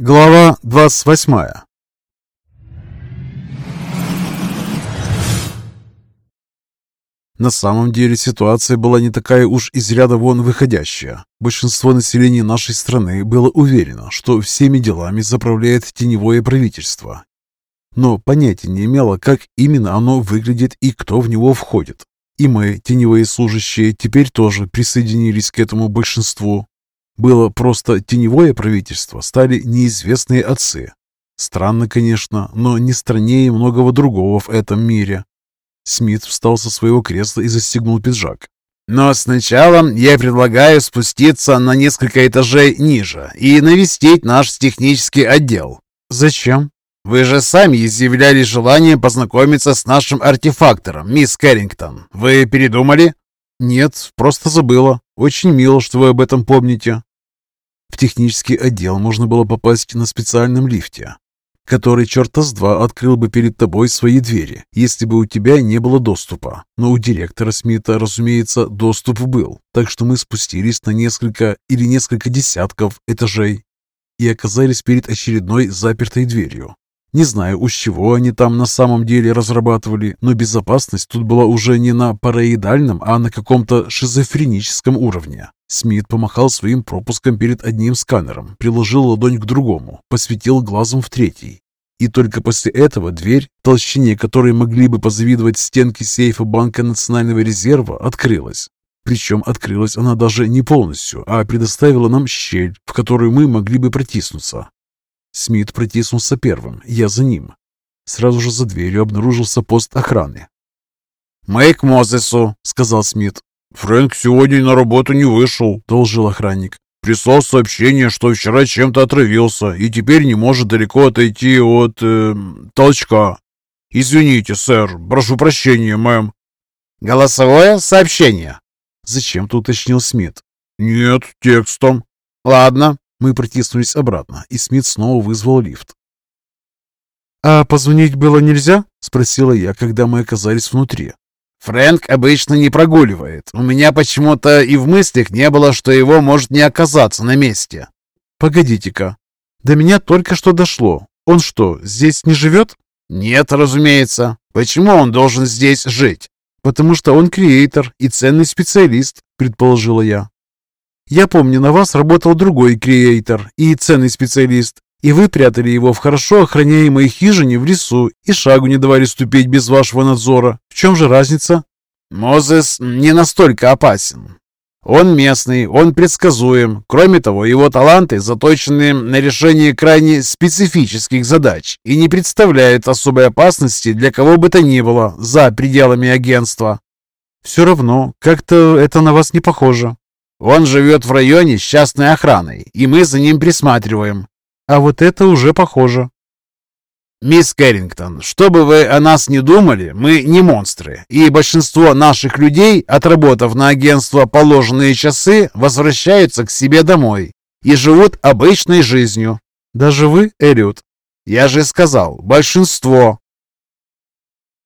Глава 28 На самом деле ситуация была не такая уж из ряда вон выходящая. Большинство населения нашей страны было уверено, что всеми делами заправляет теневое правительство. Но понятия не имело, как именно оно выглядит и кто в него входит. И мы, теневые служащие, теперь тоже присоединились к этому большинству. Было просто теневое правительство, стали неизвестные отцы. Странно, конечно, но не страннее многого другого в этом мире. Смит встал со своего кресла и застегнул пиджак. «Но сначала я предлагаю спуститься на несколько этажей ниже и навестить наш технический отдел». «Зачем?» «Вы же сами изъявляли желание познакомиться с нашим артефактором, мисс Кэррингтон. Вы передумали?» «Нет, просто забыла. Очень мило, что вы об этом помните. В технический отдел можно было попасть на специальном лифте, который черта с два открыл бы перед тобой свои двери, если бы у тебя не было доступа. Но у директора Смита, разумеется, доступ был, так что мы спустились на несколько или несколько десятков этажей и оказались перед очередной запертой дверью. Не знаю, уж чего они там на самом деле разрабатывали, но безопасность тут была уже не на параидальном, а на каком-то шизофреническом уровне. Смит помахал своим пропуском перед одним сканером, приложил ладонь к другому, посветил глазом в третий. И только после этого дверь, толщине которой могли бы позавидовать стенки сейфа Банка Национального резерва, открылась. Причем открылась она даже не полностью, а предоставила нам щель, в которую мы могли бы протиснуться. Смит протиснулся первым, я за ним. Сразу же за дверью обнаружился пост охраны. «Мы к Мозесу», — сказал Смит. «Фрэнк сегодня на работу не вышел», — доложил охранник. «Прислал сообщение, что вчера чем-то отравился и теперь не может далеко отойти от... Э, толчка. Извините, сэр, прошу прощения, мэм». «Голосовое сообщение?» — зачем-то уточнил Смит. «Нет, текстом». «Ладно, мы протиснулись обратно, и Смит снова вызвал лифт. «А позвонить было нельзя?» — спросила я, когда мы оказались внутри. «Фрэнк обычно не прогуливает. У меня почему-то и в мыслях не было, что его может не оказаться на месте». «Погодите-ка. До меня только что дошло. Он что, здесь не живет?» «Нет, разумеется. Почему он должен здесь жить?» «Потому что он креатор и ценный специалист», — предположила я. Я помню, на вас работал другой креатор и ценный специалист, и вы прятали его в хорошо охраняемой хижине в лесу и шагу не давали ступить без вашего надзора. В чем же разница? Мозес не настолько опасен. Он местный, он предсказуем. Кроме того, его таланты заточены на решение крайне специфических задач и не представляют особой опасности для кого бы то ни было за пределами агентства. Все равно, как-то это на вас не похоже. Он живет в районе с частной охраной, и мы за ним присматриваем. А вот это уже похоже. Мисс Кэррингтон, что бы вы о нас не думали, мы не монстры, и большинство наших людей, отработав на агентство положенные часы, возвращаются к себе домой и живут обычной жизнью. Даже вы, Элliот? Я же сказал, большинство.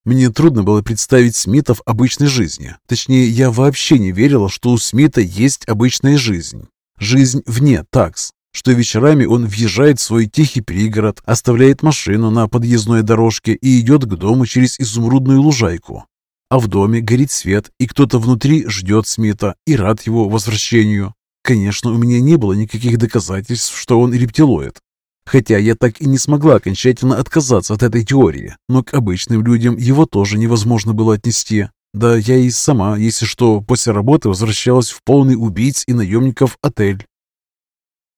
Мне трудно было представить Смита в обычной жизни. Точнее, я вообще не верила, что у Смита есть обычная жизнь. Жизнь вне такс. Что вечерами он въезжает в свой тихий пригород, оставляет машину на подъездной дорожке и идет к дому через изумрудную лужайку. А в доме горит свет, и кто-то внутри ждет Смита и рад его возвращению. Конечно, у меня не было никаких доказательств, что он рептилоид, Хотя я так и не смогла окончательно отказаться от этой теории, но к обычным людям его тоже невозможно было отнести. Да я и сама, если что, после работы возвращалась в полный убийц и наемников отель.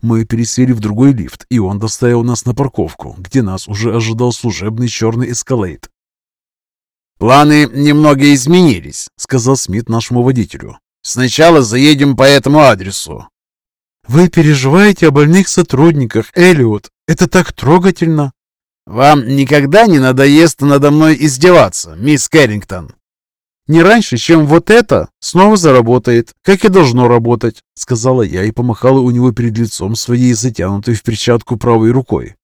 Мы пересели в другой лифт, и он доставил нас на парковку, где нас уже ожидал служебный черный эскалейт. «Планы немного изменились», — сказал Смит нашему водителю. «Сначала заедем по этому адресу». «Вы переживаете о больных сотрудниках, Эллиот. Это так трогательно!» «Вам никогда не надоест надо мной издеваться, мисс Кэррингтон?» «Не раньше, чем вот это снова заработает, как и должно работать», сказала я и помахала у него перед лицом своей затянутой в перчатку правой рукой.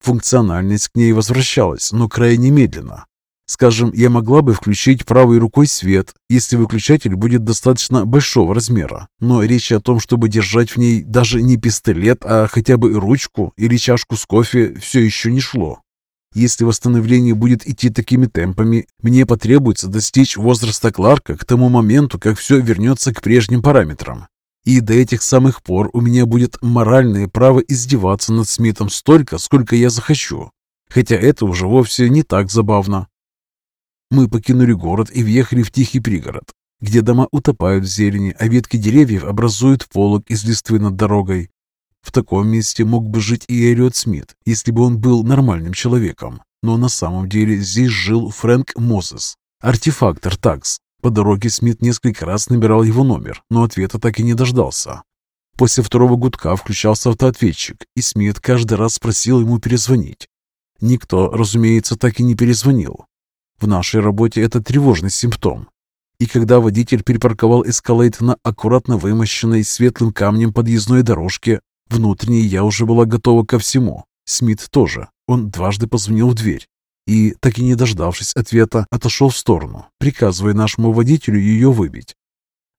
Функциональность к ней возвращалась, но крайне медленно. Скажем, я могла бы включить правой рукой свет, если выключатель будет достаточно большого размера. Но речь о том, чтобы держать в ней даже не пистолет, а хотя бы ручку или чашку с кофе, все еще не шло. Если восстановление будет идти такими темпами, мне потребуется достичь возраста Кларка к тому моменту, как все вернется к прежним параметрам. И до этих самых пор у меня будет моральное право издеваться над Смитом столько, сколько я захочу. Хотя это уже вовсе не так забавно. Мы покинули город и въехали в тихий пригород, где дома утопают в зелени, а ветки деревьев образуют полог из листвы над дорогой. В таком месте мог бы жить и Эллиот Смит, если бы он был нормальным человеком. Но на самом деле здесь жил Фрэнк Мозес, артефактор ТАКС. По дороге Смит несколько раз набирал его номер, но ответа так и не дождался. После второго гудка включался автоответчик, и Смит каждый раз просил ему перезвонить. Никто, разумеется, так и не перезвонил. В нашей работе это тревожный симптом. И когда водитель припарковал эскалейт на аккуратно вымощенной светлым камнем подъездной дорожке, внутренне я уже была готова ко всему. Смит тоже. Он дважды позвонил в дверь. И, так и не дождавшись ответа, отошел в сторону, приказывая нашему водителю ее выбить.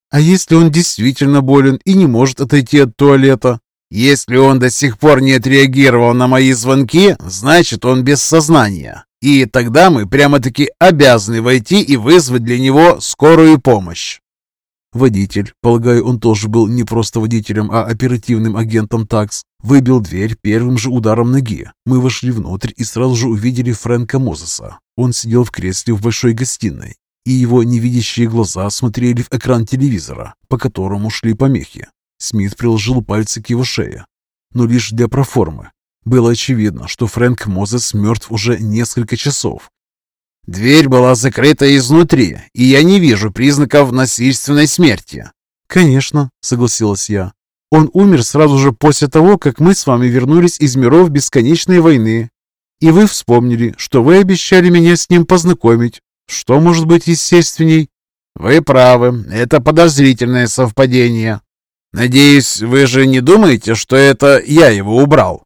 «А если он действительно болен и не может отойти от туалета?» «Если он до сих пор не отреагировал на мои звонки, значит, он без сознания. И тогда мы прямо-таки обязаны войти и вызвать для него скорую помощь. Водитель, полагаю, он тоже был не просто водителем, а оперативным агентом ТАКС, выбил дверь первым же ударом ноги. Мы вошли внутрь и сразу же увидели Фрэнка Мозеса. Он сидел в кресле в большой гостиной, и его невидящие глаза смотрели в экран телевизора, по которому шли помехи. Смит приложил пальцы к его шее, но лишь для проформы. Было очевидно, что Фрэнк Мозес мертв уже несколько часов. «Дверь была закрыта изнутри, и я не вижу признаков насильственной смерти». «Конечно», — согласилась я. «Он умер сразу же после того, как мы с вами вернулись из миров бесконечной войны. И вы вспомнили, что вы обещали меня с ним познакомить. Что может быть естественней?» «Вы правы, это подозрительное совпадение. Надеюсь, вы же не думаете, что это я его убрал?»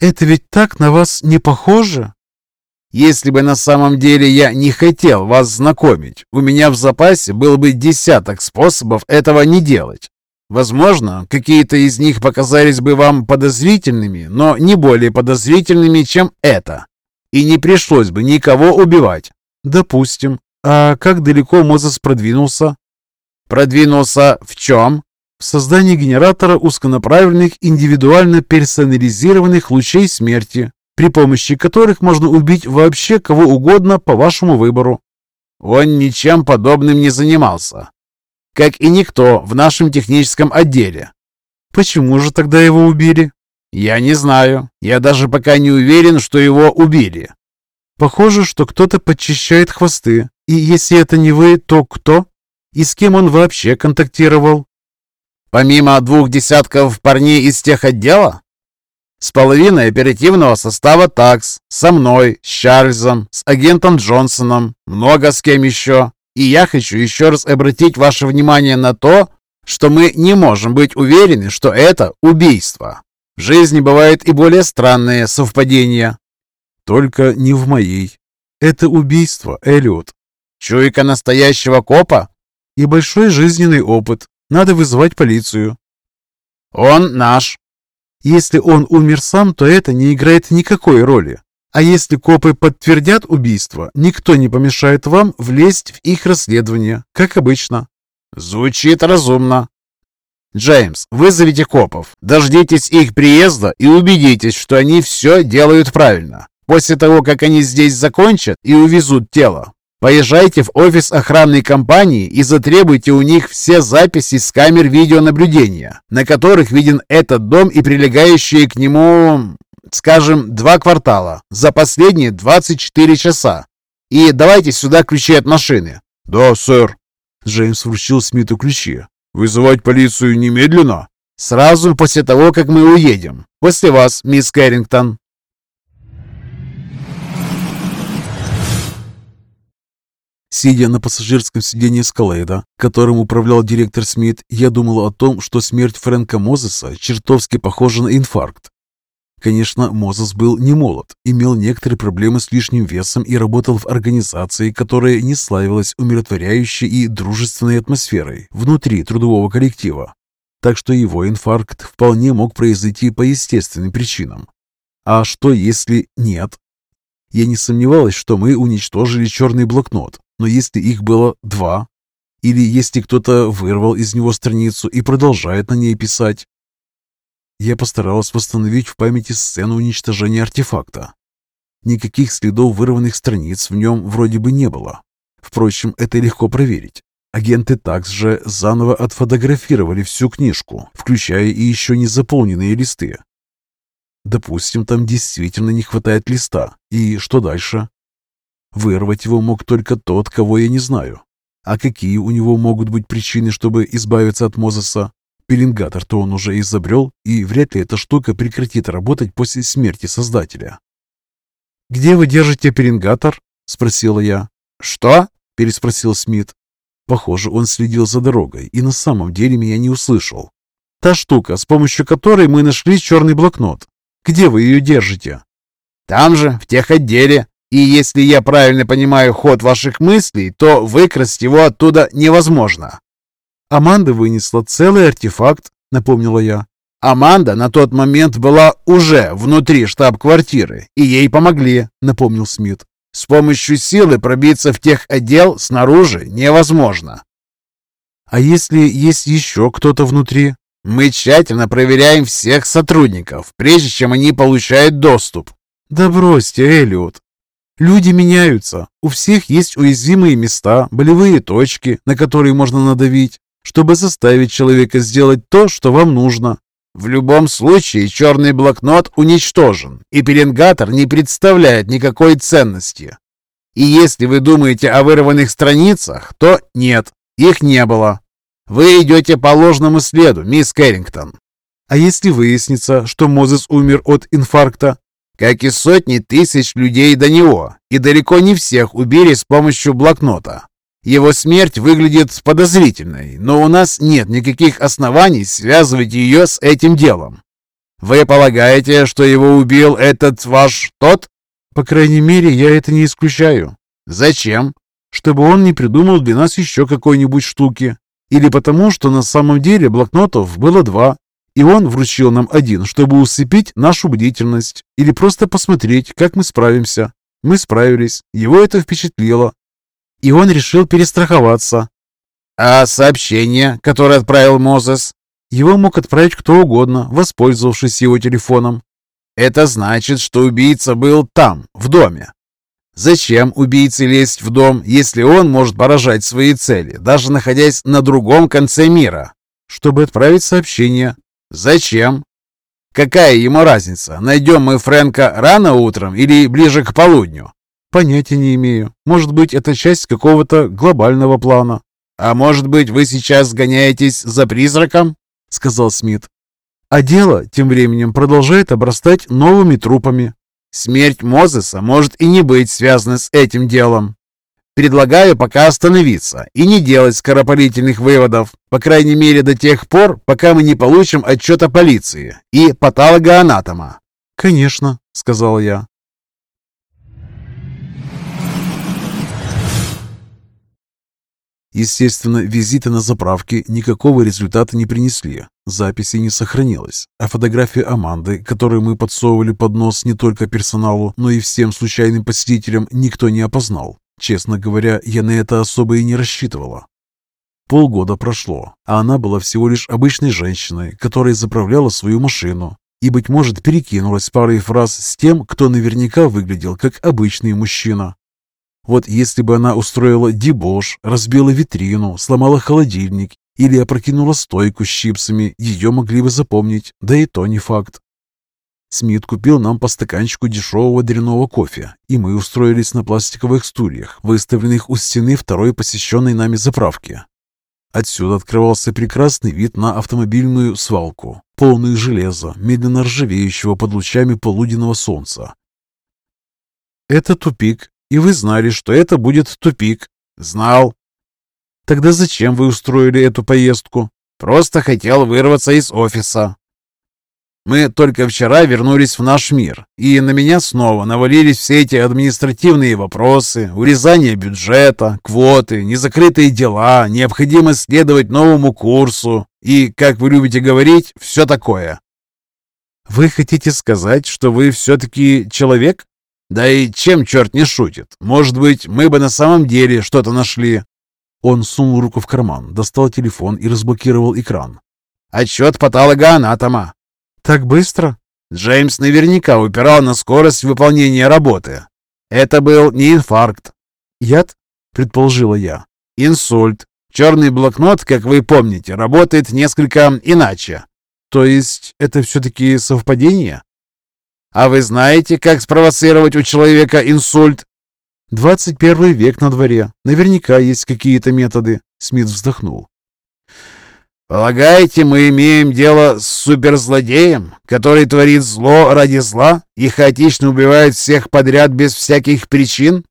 Это ведь так на вас не похоже? Если бы на самом деле я не хотел вас знакомить, у меня в запасе был бы десяток способов этого не делать. Возможно, какие-то из них показались бы вам подозрительными, но не более подозрительными, чем это. И не пришлось бы никого убивать. Допустим. А как далеко Мозес продвинулся? Продвинулся в чем? в создании генератора узконаправленных индивидуально персонализированных лучей смерти, при помощи которых можно убить вообще кого угодно по вашему выбору. Он ничем подобным не занимался, как и никто в нашем техническом отделе. Почему же тогда его убили? Я не знаю. Я даже пока не уверен, что его убили. Похоже, что кто-то подчищает хвосты. И если это не вы, то кто? И с кем он вообще контактировал? Помимо двух десятков парней из тех отдела? С половиной оперативного состава ТАКС, со мной, с Чарльзом, с агентом Джонсоном, много с кем еще. И я хочу еще раз обратить ваше внимание на то, что мы не можем быть уверены, что это убийство. В жизни бывают и более странные совпадения. Только не в моей. Это убийство, Эллиот. Чуйка настоящего копа? И большой жизненный опыт. Надо вызывать полицию». «Он наш». «Если он умер сам, то это не играет никакой роли. А если копы подтвердят убийство, никто не помешает вам влезть в их расследование, как обычно». «Звучит разумно». «Джеймс, вызовите копов, дождитесь их приезда и убедитесь, что они все делают правильно. После того, как они здесь закончат и увезут тело, Поезжайте в офис охранной компании и затребуйте у них все записи с камер видеонаблюдения, на которых виден этот дом и прилегающие к нему, скажем, два квартала за последние 24 часа. И давайте сюда ключи от машины». «Да, сэр». Джеймс вручил Смиту ключи. «Вызывать полицию немедленно?» «Сразу после того, как мы уедем. После вас, мисс Кэррингтон». Сидя на пассажирском сиденье Скалейда, которым управлял директор Смит, я думал о том, что смерть Фрэнка Мозеса чертовски похожа на инфаркт. Конечно, Мозес был не молод, имел некоторые проблемы с лишним весом и работал в организации, которая не славилась умиротворяющей и дружественной атмосферой внутри трудового коллектива. Так что его инфаркт вполне мог произойти по естественным причинам. А что, если нет? Я не сомневалась, что мы уничтожили черный блокнот, но если их было два, или если кто-то вырвал из него страницу и продолжает на ней писать, я постаралась восстановить в памяти сцену уничтожения артефакта. Никаких следов вырванных страниц в нем вроде бы не было. Впрочем, это легко проверить. Агенты также заново отфотографировали всю книжку, включая и еще не заполненные листы. Допустим, там действительно не хватает листа. И что дальше? Вырвать его мог только тот, кого я не знаю. А какие у него могут быть причины, чтобы избавиться от Мозеса? Пеленгатор-то он уже изобрел, и вряд ли эта штука прекратит работать после смерти Создателя. «Где вы держите пеленгатор?» – спросила я. «Что?» – переспросил Смит. Похоже, он следил за дорогой и на самом деле меня не услышал. «Та штука, с помощью которой мы нашли черный блокнот. Где вы ее держите?» «Там же, в тех отделе. И если я правильно понимаю ход ваших мыслей, то выкрасть его оттуда невозможно. Аманда вынесла целый артефакт, напомнила я. Аманда на тот момент была уже внутри штаб-квартиры, и ей помогли, напомнил Смит. С помощью силы пробиться в тех отдел снаружи невозможно. А если есть еще кто-то внутри? Мы тщательно проверяем всех сотрудников, прежде чем они получают доступ. Да бросьте, Эллиот. Люди меняются. У всех есть уязвимые места, болевые точки, на которые можно надавить чтобы заставить человека сделать то, что вам нужно. В любом случае, черный блокнот уничтожен, и пеленгатор не представляет никакой ценности. И если вы думаете о вырванных страницах, то нет, их не было. Вы идете по ложному следу, мисс Кэррингтон. А если выяснится, что Мозес умер от инфаркта? Как и сотни тысяч людей до него, и далеко не всех убили с помощью блокнота. Его смерть выглядит подозрительной, но у нас нет никаких оснований связывать ее с этим делом. Вы полагаете, что его убил этот ваш тот? По крайней мере, я это не исключаю. Зачем? Чтобы он не придумал для нас еще какой-нибудь штуки. Или потому, что на самом деле блокнотов было два, и он вручил нам один, чтобы усыпить нашу бдительность, или просто посмотреть, как мы справимся. Мы справились, его это впечатлило, и он решил перестраховаться. А сообщение, которое отправил Мозес? Его мог отправить кто угодно, воспользовавшись его телефоном. Это значит, что убийца был там, в доме. Зачем убийце лезть в дом, если он может поражать свои цели, даже находясь на другом конце мира? Чтобы отправить сообщение. Зачем? Какая ему разница, найдем мы Фрэнка рано утром или ближе к полудню? Понятия не имею. Может быть, это часть какого-то глобального плана. А может быть, вы сейчас гоняетесь за призраком? Сказал Смит. А дело тем временем продолжает обрастать новыми трупами. Смерть Мозеса может и не быть связана с этим делом. Предлагаю пока остановиться и не делать скоропалительных выводов, по крайней мере до тех пор, пока мы не получим отчета полиции и патологоанатома. «Конечно», — сказал я. Естественно, визиты на заправке никакого результата не принесли. Записи не сохранилось, а фотография Аманды, которую мы подсовывали под нос не только персоналу, но и всем случайным посетителям, никто не опознал. Честно говоря, я на это особо и не рассчитывала. Полгода прошло, а она была всего лишь обычной женщиной, которая заправляла свою машину и, быть может, перекинулась парой фраз с тем, кто наверняка выглядел как обычный мужчина. Вот если бы она устроила дебош, разбила витрину, сломала холодильник или опрокинула стойку с чипсами, ее могли бы запомнить, да и то не факт. Смит купил нам по стаканчику дешевого дрянного кофе, и мы устроились на пластиковых стульях, выставленных у стены второй посещенной нами заправки. Отсюда открывался прекрасный вид на автомобильную свалку, полную железа, медленно ржавеющего под лучами полуденного солнца. «Это тупик», и вы знали, что это будет тупик. Знал. Тогда зачем вы устроили эту поездку? Просто хотел вырваться из офиса. Мы только вчера вернулись в наш мир, и на меня снова навалились все эти административные вопросы, урезание бюджета, квоты, незакрытые дела, необходимость следовать новому курсу и, как вы любите говорить, все такое. Вы хотите сказать, что вы все-таки человек? Да и чем черт не шутит? Может быть, мы бы на самом деле что-то нашли. Он сунул руку в карман, достал телефон и разблокировал экран. Отчет патологоанатома. Так быстро? Джеймс наверняка упирал на скорость выполнения работы. Это был не инфаркт. Яд? Предположила я. Инсульт. Черный блокнот, как вы помните, работает несколько иначе. То есть это все-таки совпадение? А вы знаете, как спровоцировать у человека инсульт? 21 век на дворе. Наверняка есть какие-то методы. Смит вздохнул. «Полагаете, мы имеем дело с суперзлодеем, который творит зло ради зла и хаотично убивает всех подряд без всяких причин?»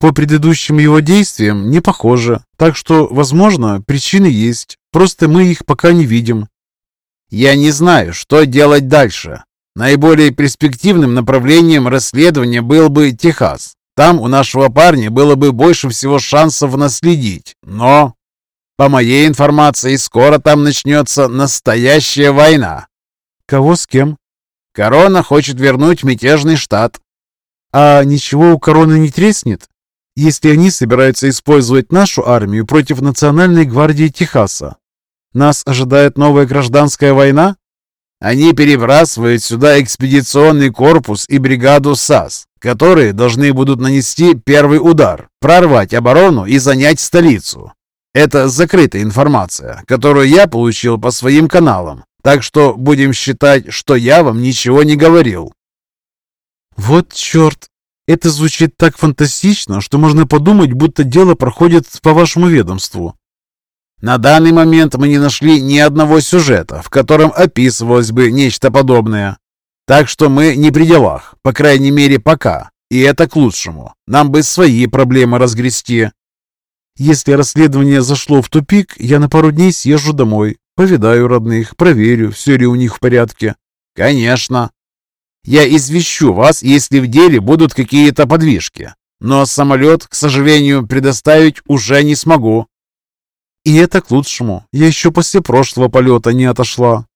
По предыдущим его действиям не похоже, так что, возможно, причины есть, просто мы их пока не видим. «Я не знаю, что делать дальше. Наиболее перспективным направлением расследования был бы Техас. Там у нашего парня было бы больше всего шансов наследить, но по моей информации, скоро там начнется настоящая война. Кого с кем? Корона хочет вернуть мятежный штат. А ничего у короны не треснет? Если они собираются использовать нашу армию против Национальной гвардии Техаса, нас ожидает новая гражданская война? Они перебрасывают сюда экспедиционный корпус и бригаду САС, которые должны будут нанести первый удар, прорвать оборону и занять столицу. Это закрытая информация, которую я получил по своим каналам, так что будем считать, что я вам ничего не говорил». «Вот черт! Это звучит так фантастично, что можно подумать, будто дело проходит по вашему ведомству». На данный момент мы не нашли ни одного сюжета, в котором описывалось бы нечто подобное. Так что мы не при делах, по крайней мере пока. И это к лучшему. Нам бы свои проблемы разгрести. Если расследование зашло в тупик, я на пару дней съезжу домой, повидаю родных, проверю, все ли у них в порядке. Конечно. Я извещу вас, если в деле будут какие-то подвижки. Но самолет, к сожалению, предоставить уже не смогу. И это к лучшему. Я еще после прошлого полета не отошла.